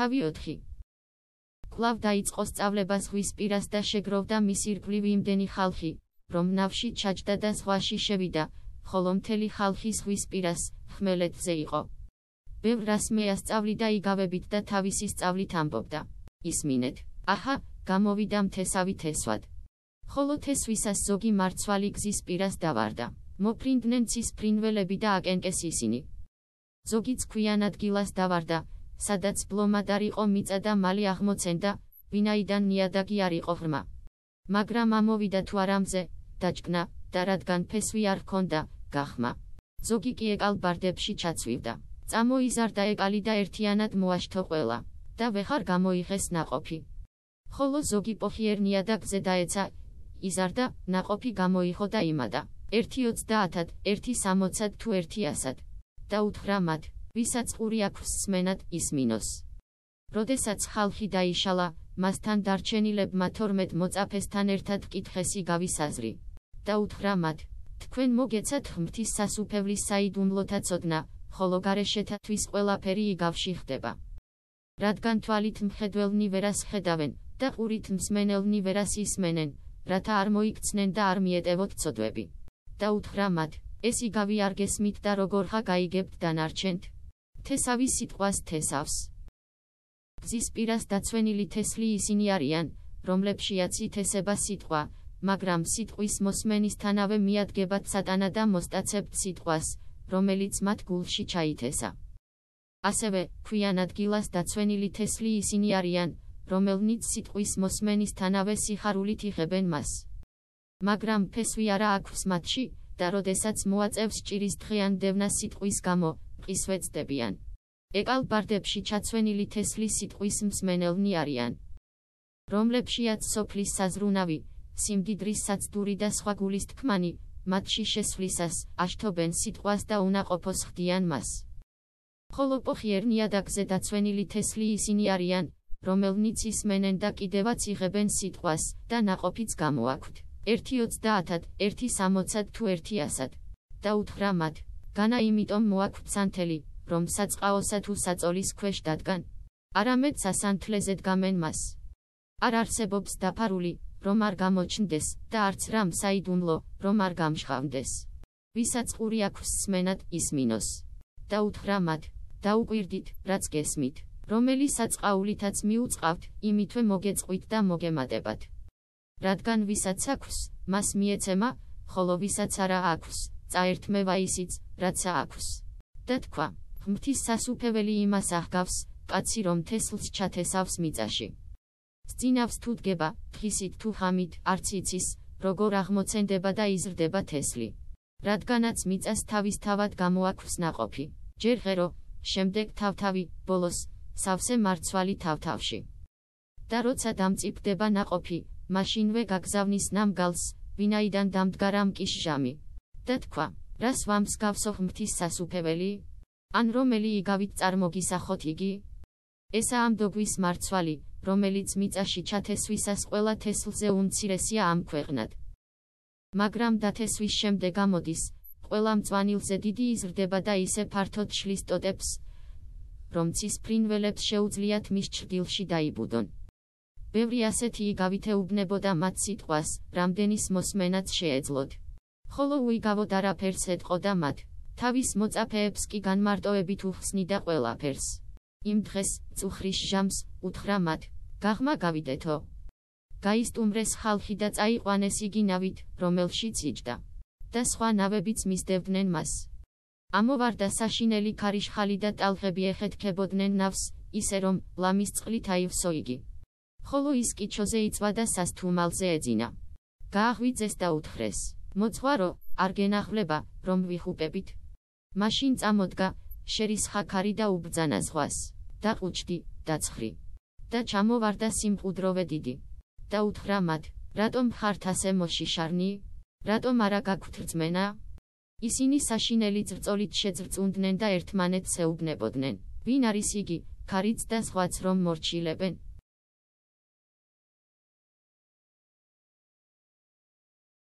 თავი 4. კლავ დაიწყო სწავლება ზღვის პირას და შეგროვდა მის ირგვლივ იმდენი ხალხი, რომ ნავში ჩაჯდა და ზღვაში შევიდა, ხოლო მთელი ხალხი ზღვის პირას, ხმელეთზე იყო. ბევრ რას მეასწავლიდა იგავებით და თავისი სწავლით ამბობდა. ისმინეთ, აჰა, გამოვიდა მთესავი თესვად. ხოლო თესვისას ზოგი მარცვალი გზის პირას დავარდა. მოფრინდნენ ცის ფრინველები და აკენკეს ისინი. ზოგიც ქვიან ადგილას დავარდა, სადაც ბლომად არ იყო მიწა და მალე აღმოცენდა, ვინაიდან ნიადაგი არ იყო ღრმა. მაგრამ ამოვიდა თუ არამზე, დაჭკნა და რადგან ფესვი არ ჰქონდა, გახმა. ზოგი კი ეკალბარდებში ჩაცვივდა. წამოიზარდა ეკალი და ერთიანად მოაშთო ყველა და ვეხარ გამოიღეს ناყოფი. ხოლო ზოგი პოხიერნია და გზე დაეცა, იზარდა, ناყოფი გამოიხო და იმადა. 1.30-ად, 1.60-ად თუ 100-ად. და უთხრა მათ ვისაც ყური აქვს სმენად, ისმინოს. როდესაც ხალხი დაიშალა, მასთან დარჩენილებმა 12 მოწაფესთან ერთად კითხესი გავისაზრი. და უთხრა მათ, თქვენ მოგეცათ ღმრთის სასუფევლის საიდუმლოთა ცოდნა, ხოლო გარეშეთათვის ყველაფერი იგავში ხდება. რადგან თვალით მხედველნი ვერას ხედავენ და ყურით მსმენელნი ვერას ისმენენ, რათა არ მოიქცნენ და არ მიეტევოთ ცოდვები. და უთხრა მათ, ეს იგავი არ გესმით და როგორღა გაიგებთ დანარჩენთ? თესავი სიტყვას თესავს. გზის პირას დაცვენილი თესლი ისინი არიან, რომლებშიაც ითესება სიტყვა, მაგრამ სიტყვის მოსმენისთანავე მიადგებათ სატანა და მოსტაცებთ სიტყვას, რომელიც მათ გულში ჩაითესა. ასევე, ქვიან ადგილას დაცვენილი თესლი ისინი არიან, რომელნიც სიტყვის მოსმენისთანავე სიხარულით იღებენ მას. მაგრამ ფესვი არა აქვს მათში, და როდესაც მოაწევს ჭირის დღიან დევნა სიტყვის გამო, ყისვეცდებიან. ეკალბარდებში ჩაცვენილი თესლის სიტყვის მსმენელნი არიან. რომლებშიაც სოფლის საზრუნავი, სიმდიდრის საცდური და სხვა გულისთქმანი, მათში შესვლისას, აშთობენ სიტყვას და უნაყოფოს ხდიან მას. ხოლო პოხიერნია და გზე დაცვენილი თესლი ისინი არიან, რომელნიც ისმენენ და კიდევაც იღებენ სიტყვას და ناყოფიც გამოაქვთ. 1.30-ად, 1.60-ად თუ 1.100-ად. და უთხრა მათ განა იმიტომ მოაქვთ სანთელი, რომ საწყაოსა თუ საწოლის ქვეშ დადგან. არამედ სასანთლეზე დგამენ მას. არ არსებობს დაფარული, რომ არ გამოჩნდეს, და არც რამ საიდუმლო, რომ არ გამშხავდეს. ვისაც ყური აქვს სმენად, ისმინოს. და უთხრა მათ, დაუკვირდით, რაც გესმით, რომელი საწყაულითაც მიუწყავთ, იმითვე მოგეწყვით და მოგემატებათ. რადგან ვისაც აქვს, მას მიეცემა, ხოლო ვისაც არა აქვს, წაერთმევა ისიც, რაც აქვს. და თქვა, ღმთის სასუფეველი იმას აღგავს, კაცი რომ თესლს ჩათესავს მიწაში. სწინავს თუ დგება, თხისით თუ ღამით, არც იცის, როგორ აღმოცენდება და იზრდება თესლი. რადგანაც მიწას თავისთავად გამოაქვს ناقოფი. ჯერ ღერო, შემდეგ თავთავი, ბოლოს სავსე მარცვალი თავთავში. და როცა დამწიფდება ناقოფი, მაშინვე გაგზავნის ნამგალს, ვინაიდან დამდგარა მკის ჟამი. და თქვა, რას ვამსგავსო ღმთის სასუფეველი? ან რომელი იგავით წარმოგისახოთ იგი? ესა ამ დოგვის მარცვალი, რომელიც მიწაში ჩათესვისას ყველა თესლზე უმცირესია ამ ქვეყნად. მაგრამ დათესვის შემდეგ ამოდის, ყველა მწვანილზე დიდი იზრდება და ისე ფართოდ შლის ტოტებს, რომ ცის ფრინველებს შეუძლიათ მის ჭრდილში დაიბუდონ. ბევრი ასეთი იგავითეუბნებოდა მათ სიტყვას, რამდენის მოსმენაც შეეძლოთ. ხოლო უიგავოდ არაფერს ეთყოდა მათ, თავის მოწაფეებს კი განმარტოებით უხსნიდა ყველაფერს. იმ დღეს, წუხრის ჟამს, უთხრა მათ, გაღმა გავიდეთო. გაისტუმრეს ხალხი და წაიყვანეს იგი ნავით, რომელშიც იჯდა. და სხვა ნავებიც მისდევდნენ მას. ამოვარდა საშინელი ქარიშხალი და ტალღები ეხეთქებოდნენ ნავს, ისე რომ, ლამის წყლით აივსო იგი. ხოლო ის კიჩოზე იწვა და სასთუმალზე ეძინა. გააღვიძეს და უთხრეს: "მოძღვარო, არ გენახლება, რომ ვიხუპებით?" მაშინ წამოდგა, შერისხა ქარი და უბძანა ზღვას. დაყუჩდი, დაცხრი. და ჩამოვარდა სიმყუდროვე დიდი. და უთხრა მათ: "რატომ ხართ ასე მოშიშარნი? რატომ არა გაქვთ რწმენა?" ისინი საშინელი წრწოლით შეძრწუნდნენ და ერთმანეთს ეუბნებოდნენ: "ვინ არის იგი, ქარიც და სხვაც რომ მორჩილებენ?"